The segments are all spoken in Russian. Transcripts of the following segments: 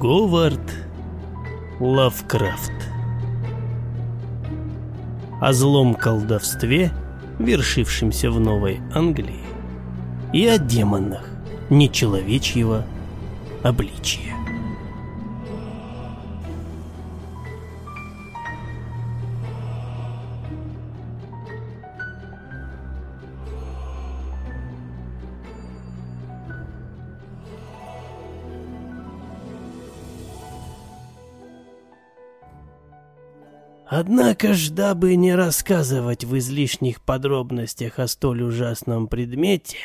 Говард Лавкрафт О злом колдовстве, вершившемся в Новой Англии, и о демонах нечеловечьего обличия. Однако ж, дабы не рассказывать в излишних подробностях о столь ужасном предмете,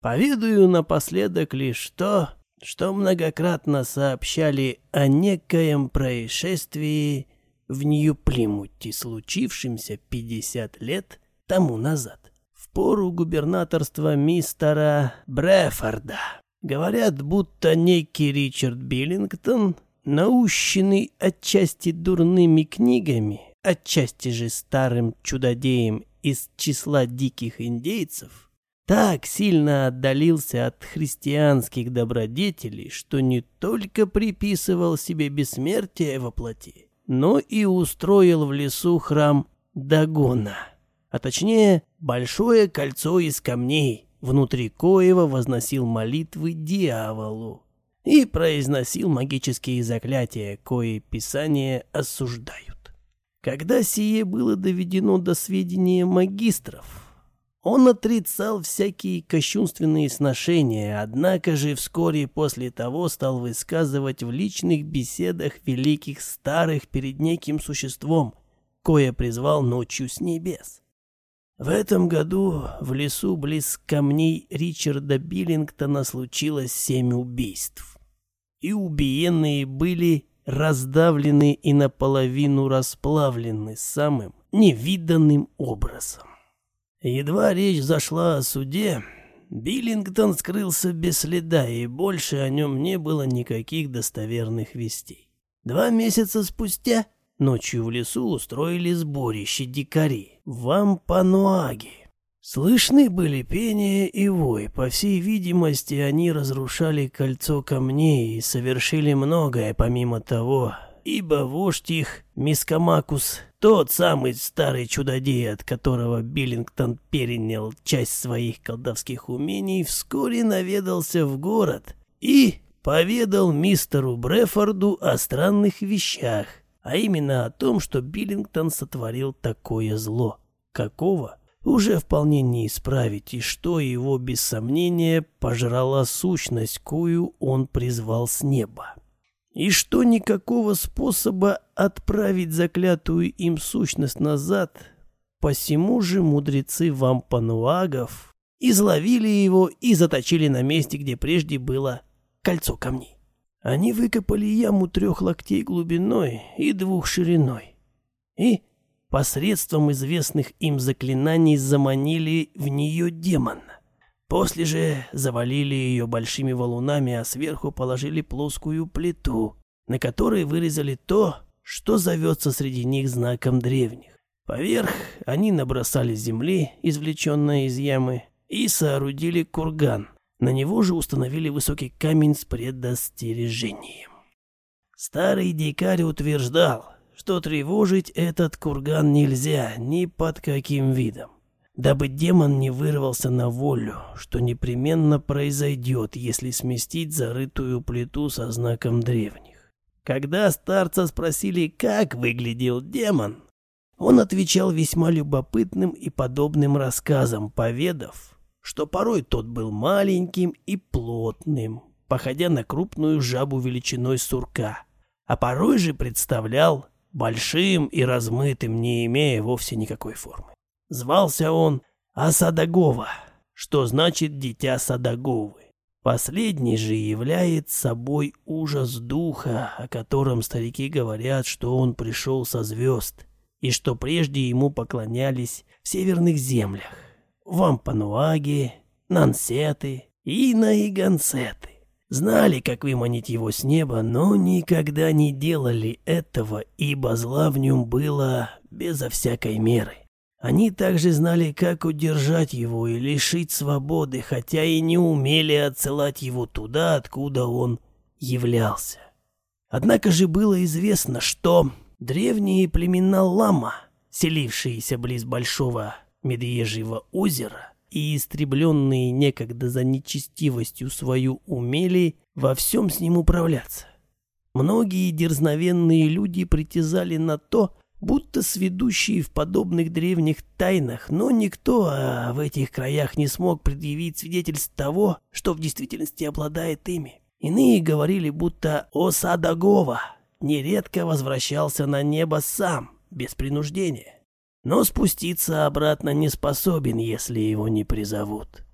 поведаю напоследок лишь то, что многократно сообщали о некоем происшествии в Нью-Плимуте, случившемся 50 лет тому назад, в пору губернаторства мистера Брефорда. Говорят, будто некий Ричард Биллингтон наущенный отчасти дурными книгами, отчасти же старым чудодеем из числа диких индейцев, так сильно отдалился от христианских добродетелей, что не только приписывал себе бессмертие во плоти, но и устроил в лесу храм Дагона, а точнее большое кольцо из камней, внутри коего возносил молитвы дьяволу и произносил магические заклятия, кои писания осуждают. Когда сие было доведено до сведения магистров, он отрицал всякие кощунственные сношения, однако же вскоре после того стал высказывать в личных беседах великих старых перед неким существом, кое призвал ночью с небес. В этом году в лесу близ камней Ричарда Биллингтона случилось семь убийств и убиенные были раздавлены и наполовину расплавлены самым невиданным образом. Едва речь зашла о суде, Биллингтон скрылся без следа, и больше о нем не было никаких достоверных вестей. Два месяца спустя ночью в лесу устроили сборище дикари в Вампануаге. Слышны были пение и вой. По всей видимости, они разрушали кольцо камней и совершили многое помимо того, ибо вождь их, Мискамакус, тот самый старый чудодей, от которого Биллингтон перенял часть своих колдовских умений, вскоре наведался в город и поведал мистеру Брефорду о странных вещах, а именно о том, что Биллингтон сотворил такое зло. Какого? Уже вполне не исправить, и что его, без сомнения, пожрала сущность, кою он призвал с неба. И что никакого способа отправить заклятую им сущность назад, посему же мудрецы вампануагов изловили его и заточили на месте, где прежде было кольцо камней. Они выкопали яму трех локтей глубиной и двух шириной. И посредством известных им заклинаний заманили в нее демона. После же завалили ее большими валунами, а сверху положили плоскую плиту, на которой вырезали то, что зовется среди них знаком древних. Поверх они набросали земли, извлеченной из ямы, и соорудили курган. На него же установили высокий камень с предостережением. Старый дикарь утверждал, что тревожить этот курган нельзя ни под каким видом, дабы демон не вырвался на волю, что непременно произойдет, если сместить зарытую плиту со знаком древних. Когда старца спросили, как выглядел демон, он отвечал весьма любопытным и подобным рассказом, поведав, что порой тот был маленьким и плотным, походя на крупную жабу величиной сурка, а порой же представлял большим и размытым, не имея вовсе никакой формы. Звался он Асадагова, что значит «дитя Садаговы». Последний же является собой ужас духа, о котором старики говорят, что он пришел со звезд, и что прежде ему поклонялись в северных землях, Вампануаге, Нансеты и Наигансеты. Знали, как выманить его с неба, но никогда не делали этого, ибо зла в нем было безо всякой меры. Они также знали, как удержать его и лишить свободы, хотя и не умели отсылать его туда, откуда он являлся. Однако же было известно, что древние племена лама, селившиеся близ Большого Медвежьего озера и истребленные некогда за нечестивостью свою умели во всем с ним управляться. Многие дерзновенные люди притязали на то, будто сведущие в подобных древних тайнах, но никто а в этих краях не смог предъявить свидетельств того, что в действительности обладает ими. Иные говорили, будто Осадагова нередко возвращался на небо сам, без принуждения, но спуститься обратно не способен, если его не призовут.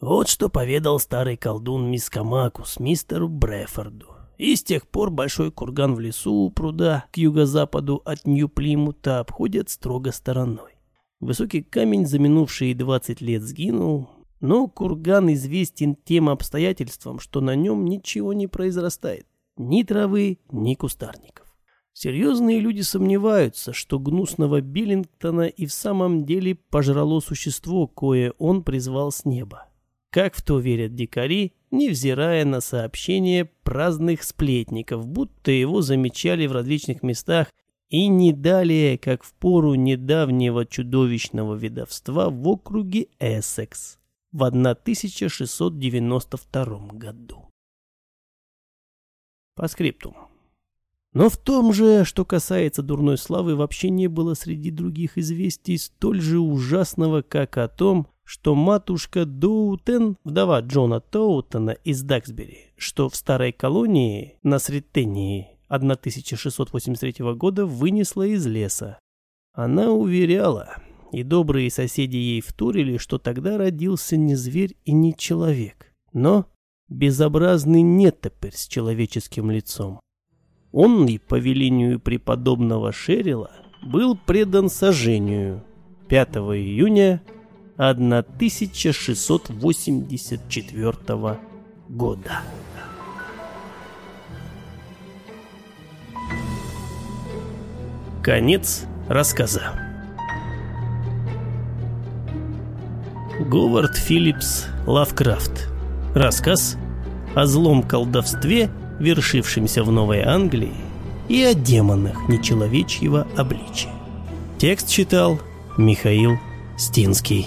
Вот что поведал старый колдун Мискамакус мистеру Брефорду. И с тех пор большой курган в лесу у пруда к юго-западу от Нью-Плимута обходят строго стороной. Высокий камень за минувшие 20 лет сгинул, но курган известен тем обстоятельством, что на нем ничего не произрастает. Ни травы, ни кустарников. Серьезные люди сомневаются, что гнусного Биллингтона и в самом деле пожрало существо, кое он призвал с неба. Как в то верят дикари, невзирая на сообщения праздных сплетников, будто его замечали в различных местах и не далее, как в пору недавнего чудовищного видовства в округе Эссекс в 1692 году. По скриптум. Но в том же, что касается дурной славы, вообще не было среди других известий столь же ужасного, как о том, что матушка Доутен, вдова Джона Тоутона из Даксбери, что в старой колонии на Сретении 1683 года вынесла из леса. Она уверяла, и добрые соседи ей вторили, что тогда родился не зверь и не человек, но безобразный нетопырь с человеческим лицом. Он и по велению преподобного Шерила был предан сожжению 5 июня 1684 года. Конец рассказа. Говард Филлипс Лавкрафт. Рассказ о злом колдовстве, вершившемся в Новой Англии, и о демонах нечеловечьего обличия. Текст читал Михаил Стинский.